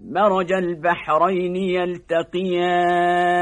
مرج البحرين يلتقيان.